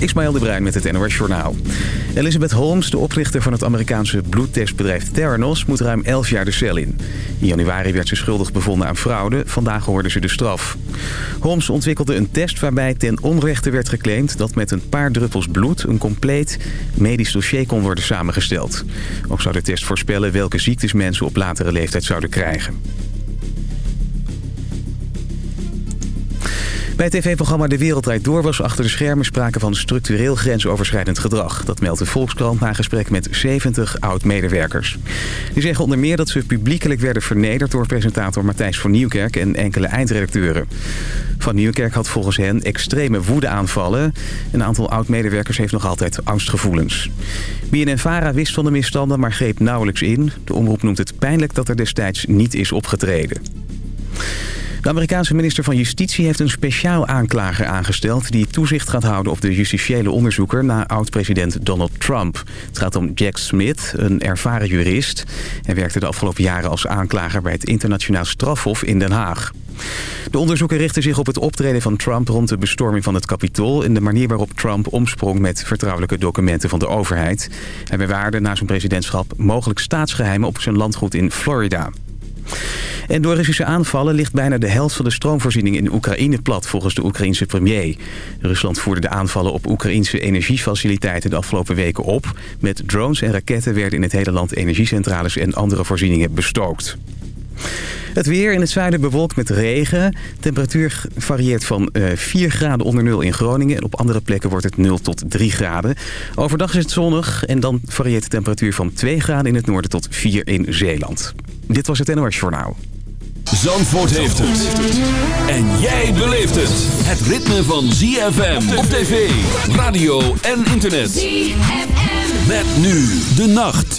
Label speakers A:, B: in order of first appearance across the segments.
A: Ismaël de Bruin met het NOS Journaal. Elizabeth Holmes, de oprichter van het Amerikaanse bloedtestbedrijf Theranos... moet ruim 11 jaar de cel in. In januari werd ze schuldig bevonden aan fraude. Vandaag hoorde ze de straf. Holmes ontwikkelde een test waarbij ten onrechte werd geclaimd... dat met een paar druppels bloed een compleet medisch dossier kon worden samengesteld. Ook zou de test voorspellen welke ziektes mensen op latere leeftijd zouden krijgen. Bij het tv-programma De Wereldrijd Door was achter de schermen sprake van structureel grensoverschrijdend gedrag. Dat meldt de Volkskrant na gesprek met 70 oud-medewerkers. Die zeggen onder meer dat ze publiekelijk werden vernederd door presentator Matthijs van Nieuwkerk en enkele eindredacteuren. Van Nieuwkerk had volgens hen extreme woedeaanvallen. Een aantal oud-medewerkers heeft nog altijd angstgevoelens. BNN-Vara wist van de misstanden, maar greep nauwelijks in. De omroep noemt het pijnlijk dat er destijds niet is opgetreden. De Amerikaanse minister van Justitie heeft een speciaal aanklager aangesteld... die toezicht gaat houden op de justitiële onderzoeker na oud-president Donald Trump. Het gaat om Jack Smith, een ervaren jurist. Hij werkte de afgelopen jaren als aanklager bij het internationaal strafhof in Den Haag. De onderzoeken richten zich op het optreden van Trump rond de bestorming van het Capitool... en de manier waarop Trump omsprong met vertrouwelijke documenten van de overheid. Hij bewaarde na zijn presidentschap mogelijk staatsgeheimen op zijn landgoed in Florida. En door Russische aanvallen ligt bijna de helft van de stroomvoorziening in Oekraïne plat, volgens de Oekraïense premier. Rusland voerde de aanvallen op Oekraïnse energiefaciliteiten de afgelopen weken op. Met drones en raketten werden in het hele land energiecentrales en andere voorzieningen bestookt. Het weer in het zuiden bewolkt met regen. Temperatuur varieert van 4 eh, graden onder nul in Groningen. En op andere plekken wordt het 0 tot 3 graden. Overdag is het zonnig en dan varieert de temperatuur van 2 graden in het noorden tot 4 in Zeeland. Dit was het NOS Journaal.
B: Zandvoort heeft het. En jij beleeft het. Het ritme van ZFM op tv, radio en internet. ZFM. Met nu de nacht.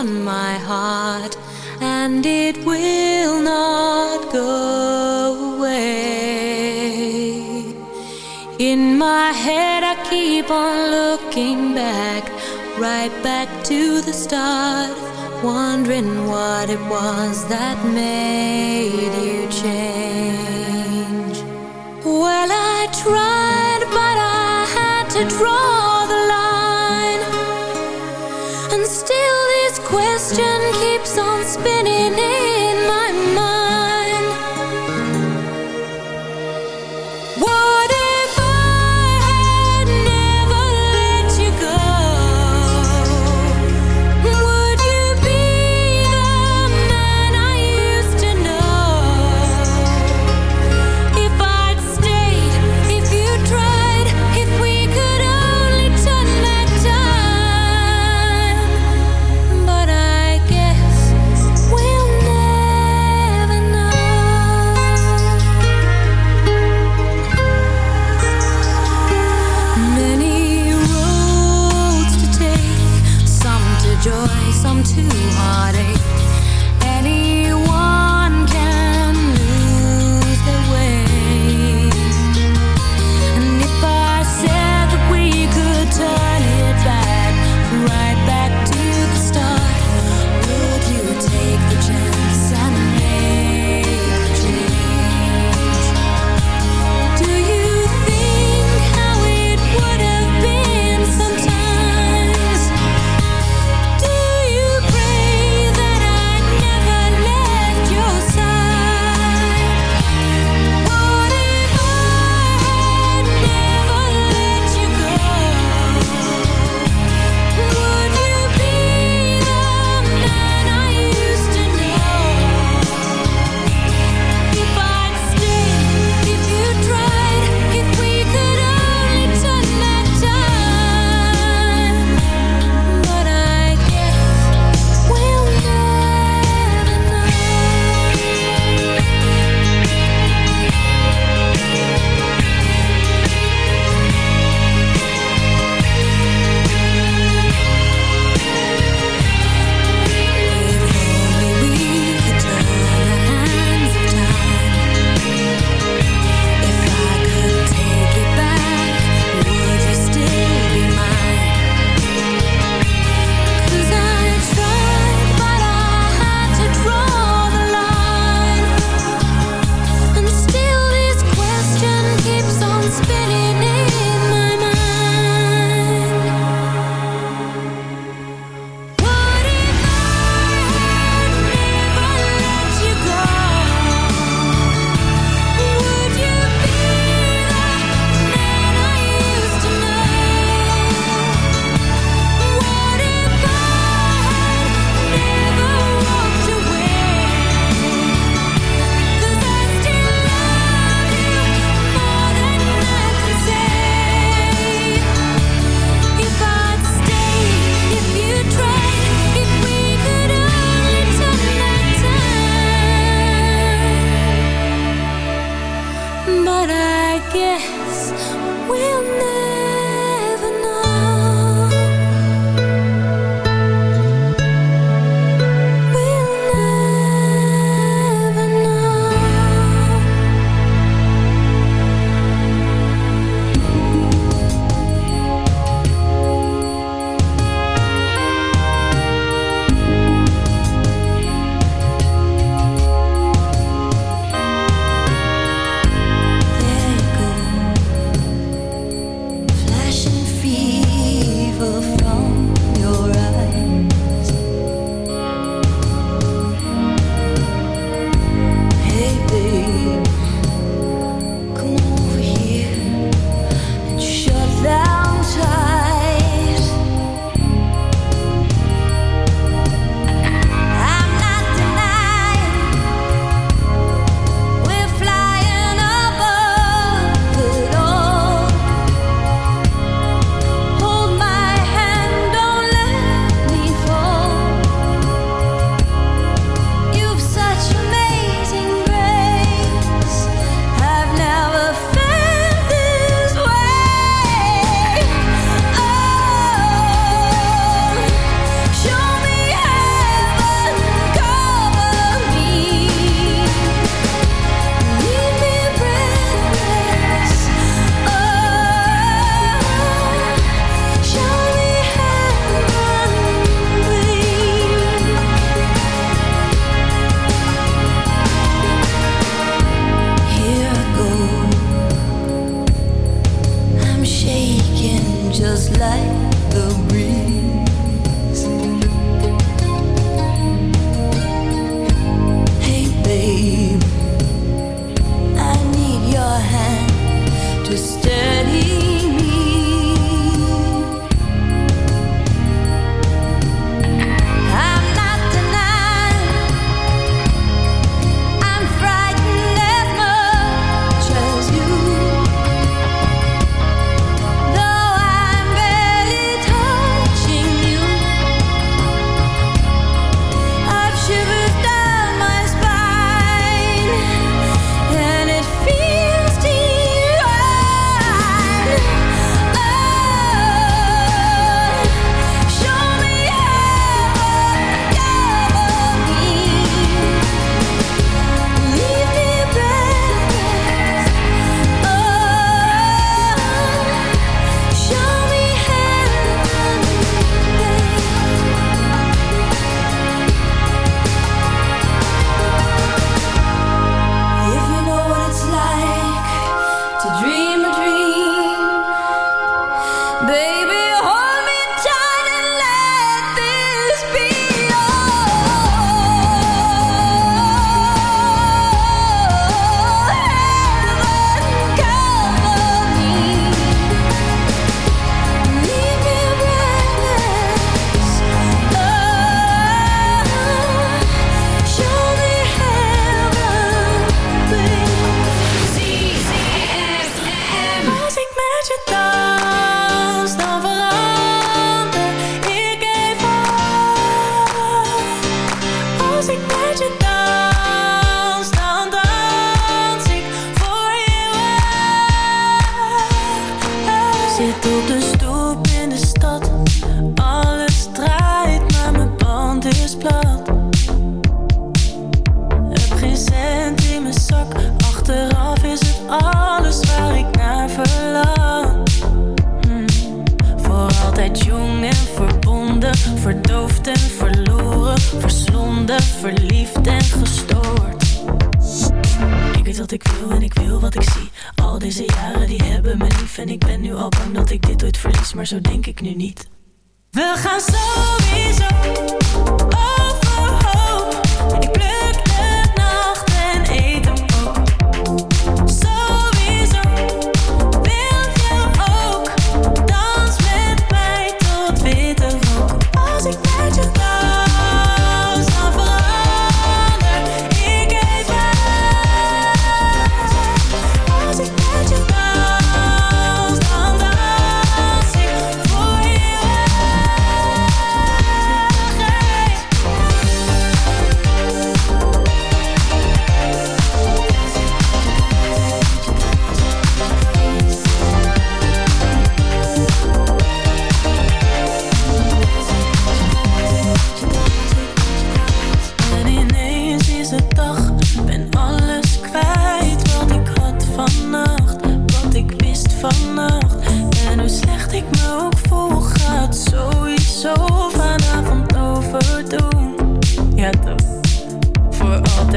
C: on my heart, and it will not go away. In my head, I keep on looking back, right back to the start, wondering what it was that made.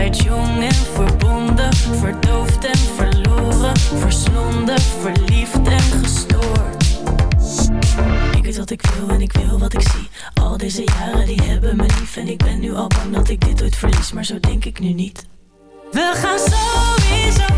D: Werd jong en verbonden, verdoofd en verloren, verslonden, verliefd en gestoord. Ik weet wat ik wil en ik wil wat ik zie. Al deze jaren die hebben me lief en ik ben nu al bang dat ik dit ooit verlies, maar zo denk ik nu niet. We gaan sowieso.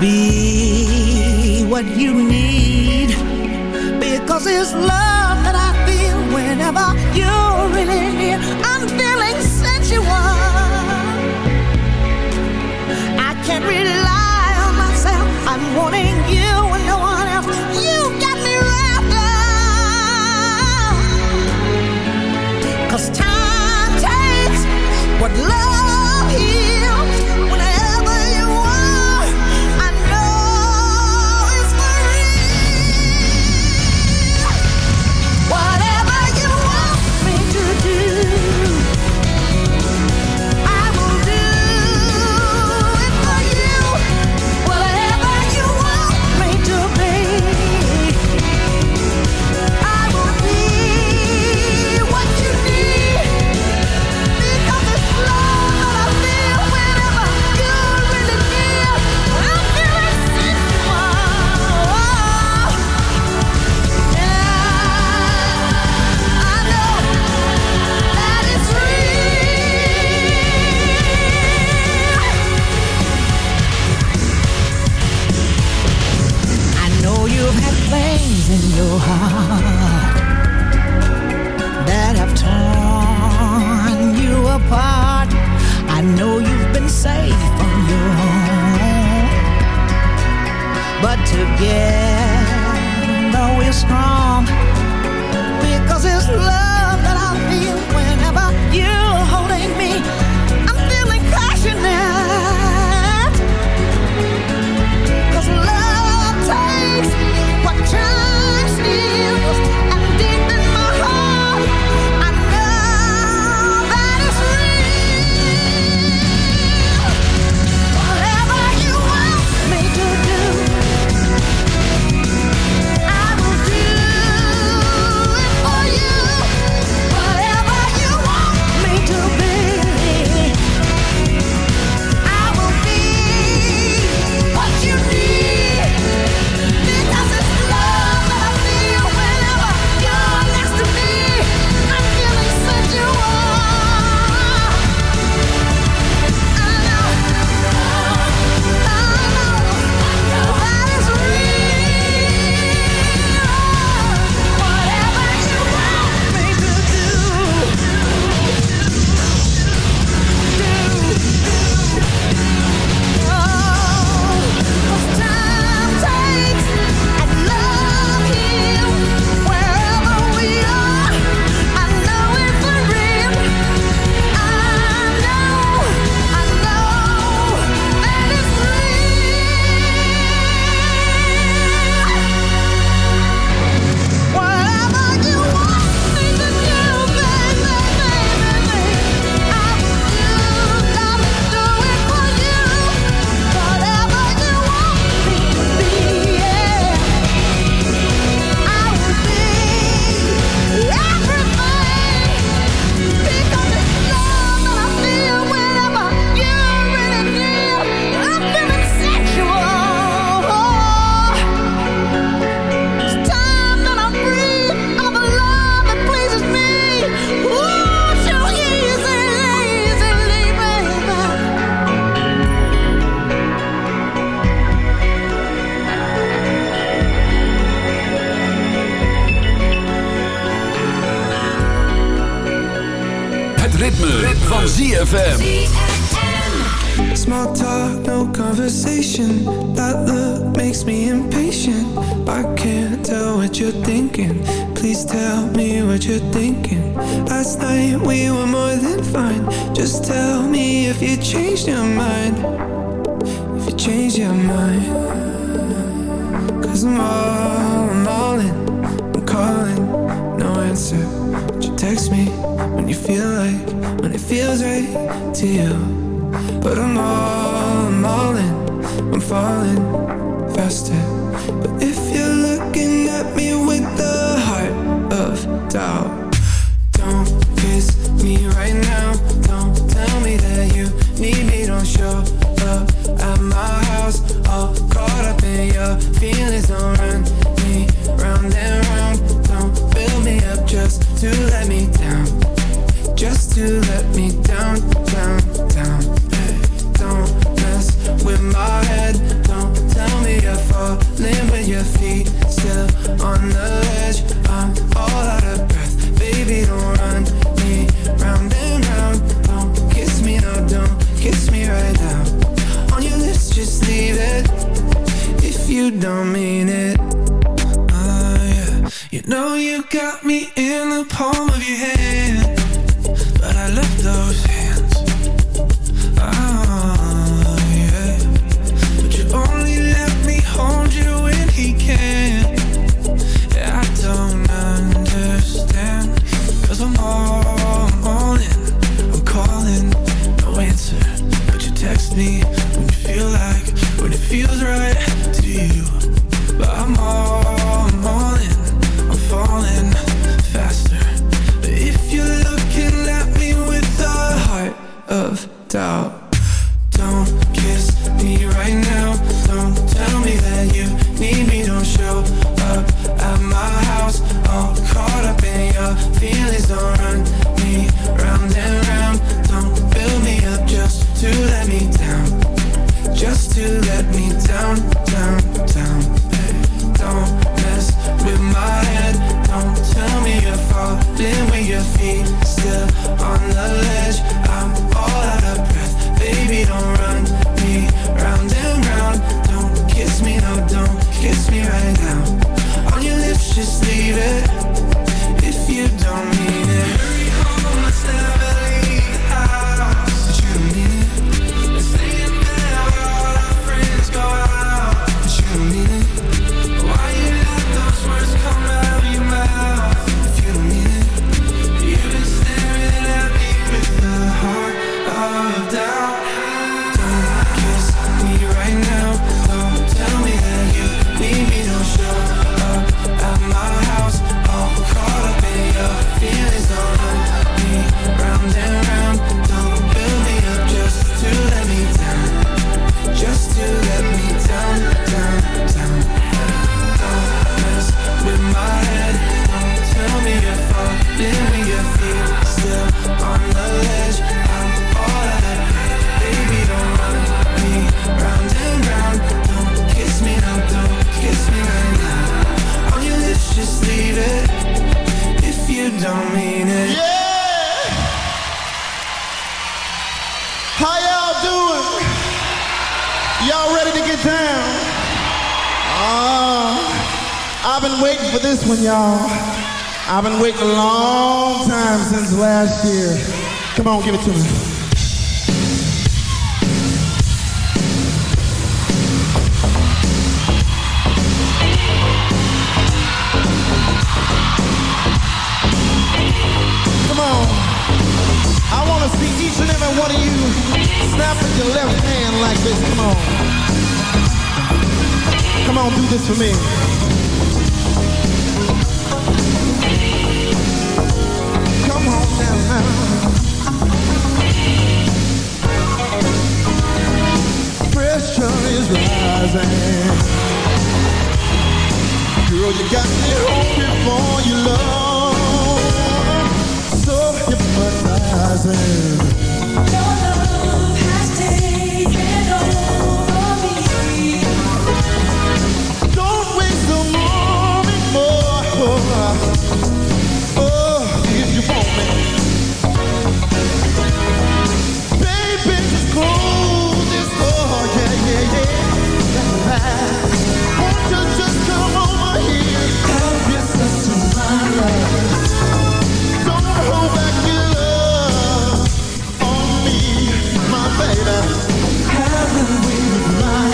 E: Be
F: Just to let me down, down, down. Hey, Don't mess with my head. Don't tell me you're falling with your feet Still on the edge I'm all out of breath. Baby, don't run me round and round. Don't kiss me now, don't kiss me right now. On your lips, just leave it If you don't mean it. Oh, yeah. You know you got me in the palm of your hand. me.
G: waiting a long time since last year. Come on, give it to me. one of you snap with your left hand like this. Come on. Come on, do this for me. rising. Haven't we, my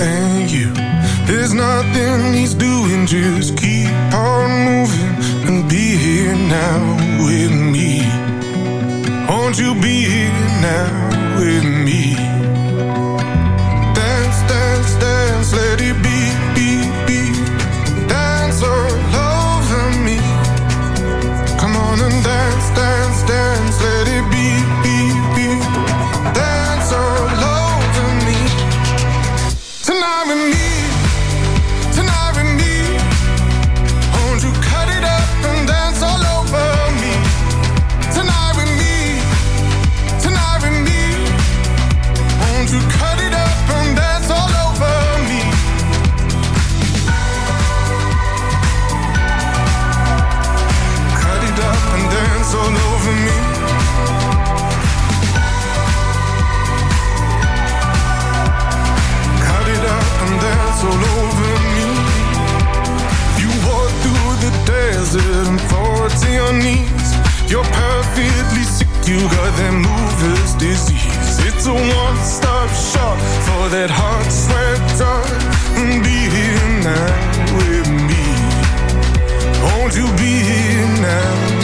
H: and you. There's nothing he's doing, just keep on moving and be here now with me. Won't you be here now with me? You got that mover's disease. It's a one stop shop for that heart sweat dog. Mm, be here now with me. Won't you be here now?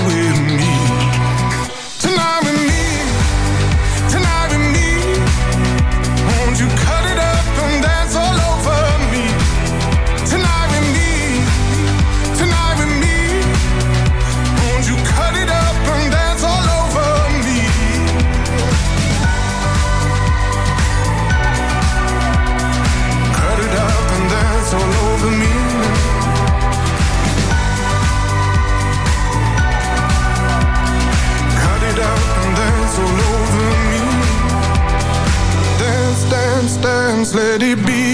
H: let it be.